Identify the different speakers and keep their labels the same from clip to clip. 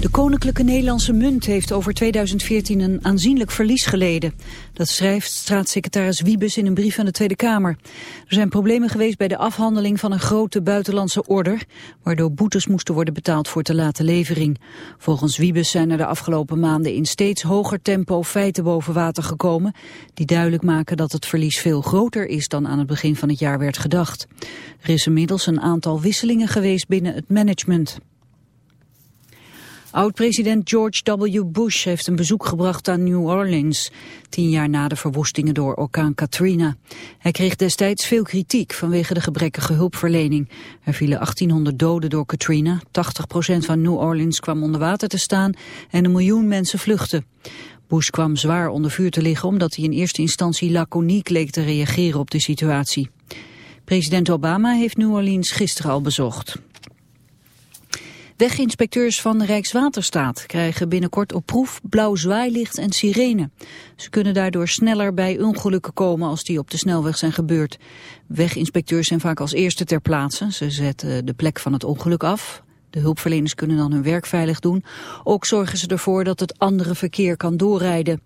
Speaker 1: De Koninklijke Nederlandse Munt heeft over 2014 een aanzienlijk verlies geleden. Dat schrijft staatssecretaris Wiebes in een brief aan de Tweede Kamer. Er zijn problemen geweest bij de afhandeling van een grote buitenlandse order... waardoor boetes moesten worden betaald voor te late levering. Volgens Wiebes zijn er de afgelopen maanden in steeds hoger tempo feiten boven water gekomen... die duidelijk maken dat het verlies veel groter is dan aan het begin van het jaar werd gedacht. Er is inmiddels een aantal wisselingen geweest binnen het management. Oud-president George W. Bush heeft een bezoek gebracht aan New Orleans, tien jaar na de verwoestingen door orkaan Katrina. Hij kreeg destijds veel kritiek vanwege de gebrekkige hulpverlening. Er vielen 1800 doden door Katrina, 80% van New Orleans kwam onder water te staan en een miljoen mensen vluchtten. Bush kwam zwaar onder vuur te liggen omdat hij in eerste instantie laconiek leek te reageren op de situatie. President Obama heeft New Orleans gisteren al bezocht. Weginspecteurs van Rijkswaterstaat krijgen binnenkort op proef blauw zwaailicht en sirene. Ze kunnen daardoor sneller bij ongelukken komen als die op de snelweg zijn gebeurd. Weginspecteurs zijn vaak als eerste ter plaatse. Ze zetten de plek van het ongeluk af. De hulpverleners kunnen dan hun werk veilig doen. Ook zorgen ze ervoor dat het andere verkeer kan doorrijden.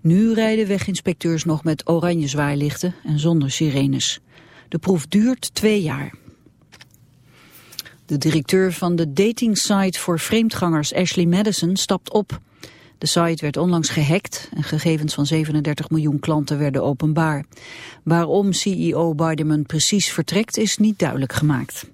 Speaker 1: Nu rijden weginspecteurs nog met oranje zwaailichten en zonder sirenes. De proef duurt twee jaar. De directeur van de datingsite voor vreemdgangers Ashley Madison stapt op. De site werd onlangs gehackt en gegevens van 37 miljoen klanten werden openbaar. Waarom CEO Biderman precies vertrekt is niet duidelijk gemaakt.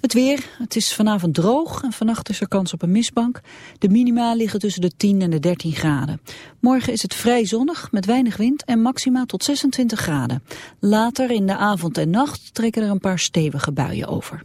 Speaker 1: Het weer, het is vanavond droog en vannacht is er kans op een mistbank. De minima liggen tussen de 10 en de 13 graden. Morgen is het vrij zonnig met weinig wind en maxima tot 26 graden. Later in de avond en nacht trekken er een paar stevige buien over.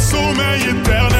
Speaker 2: sommeil éternel.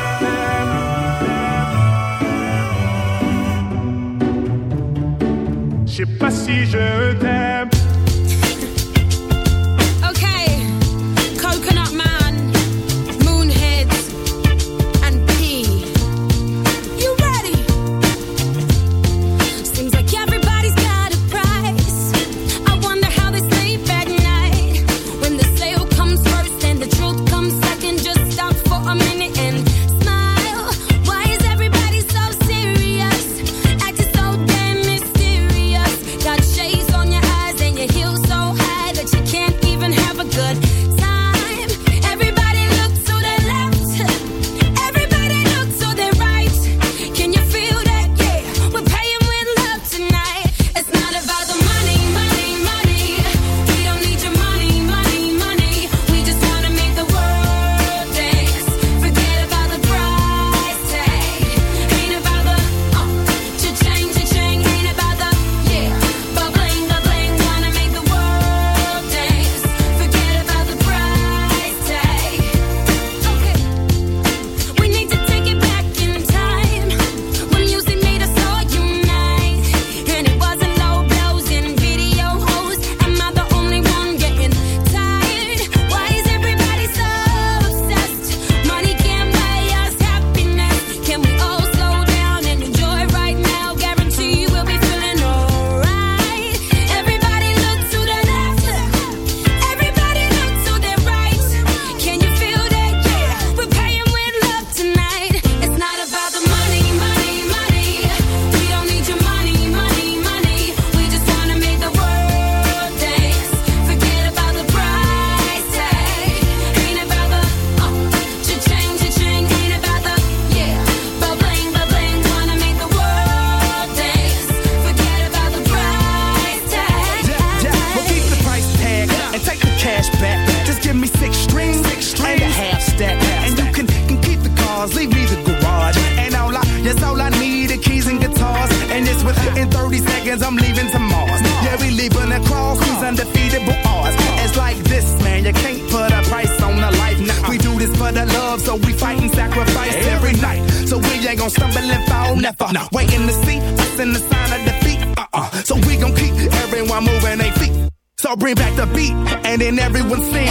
Speaker 2: sais pas si je t'aime.
Speaker 3: When
Speaker 4: sing.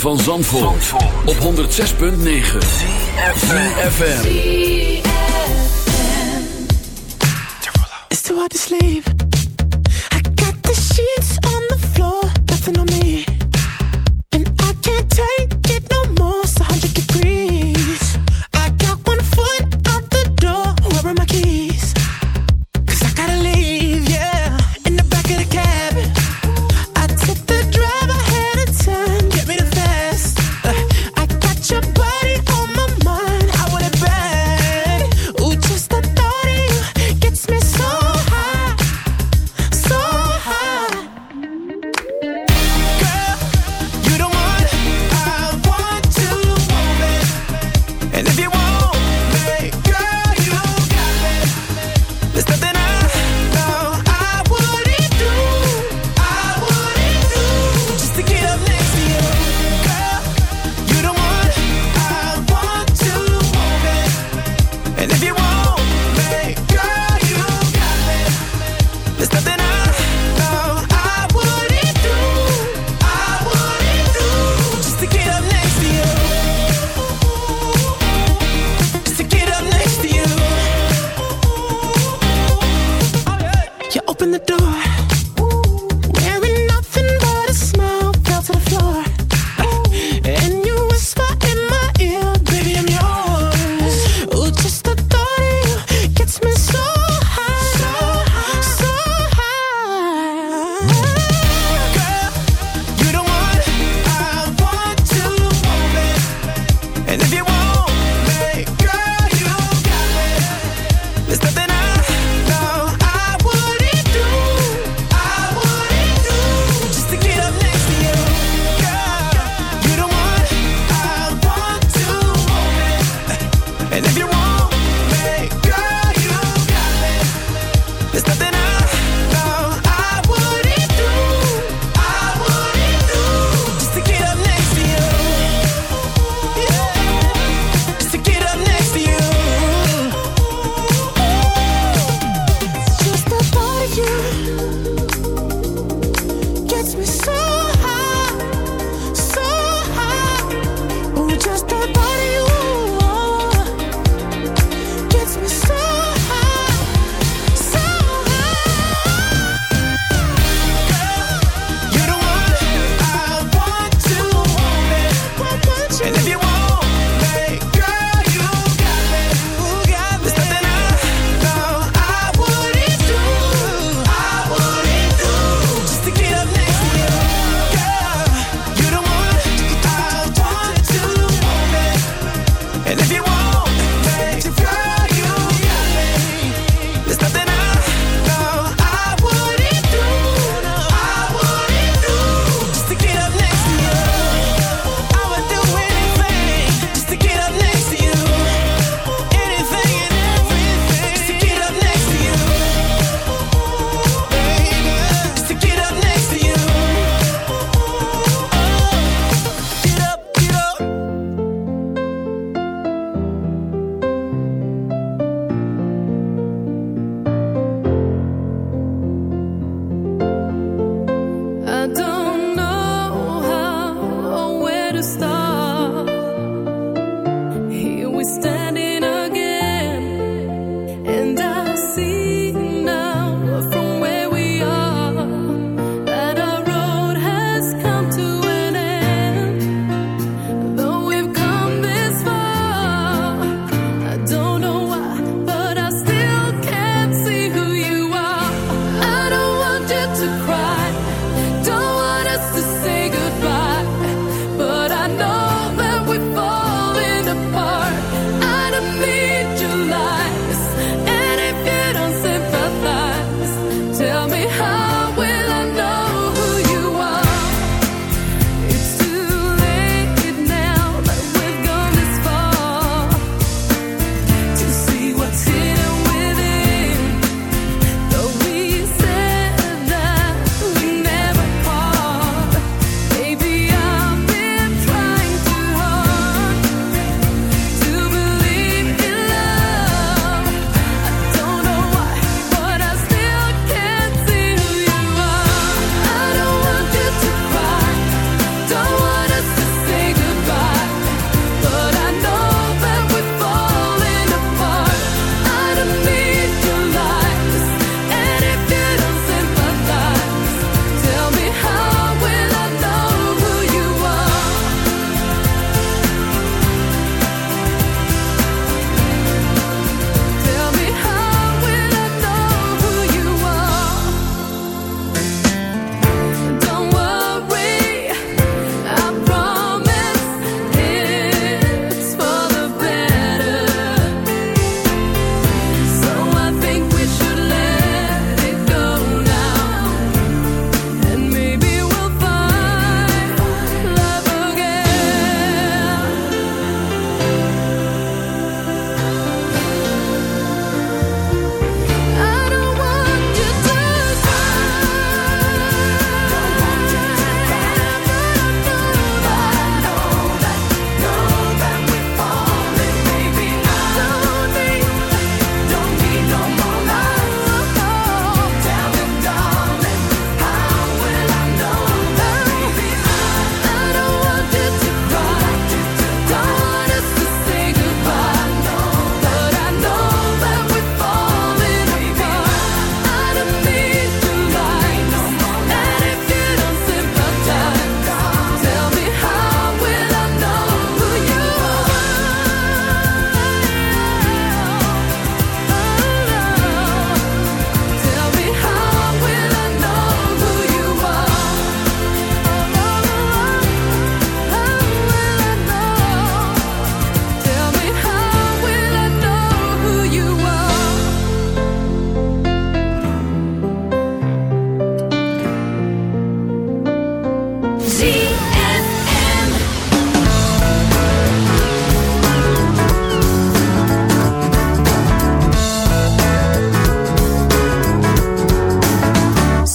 Speaker 5: van Zandvoort, op 106.9 ZFM
Speaker 6: It's too hard to sleep.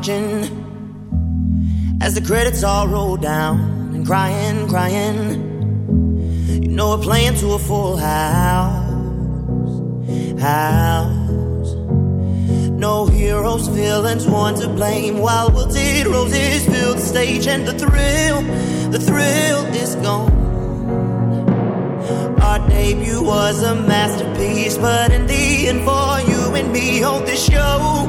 Speaker 7: watching as the credits all roll down and crying, crying. You know we're playing to a full house, house. No heroes, villains, one to blame. While wilted roses fill the stage, and the thrill, the thrill is gone. Our debut was a masterpiece, but in the end, for you and me, hold this show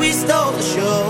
Speaker 7: we stole the show.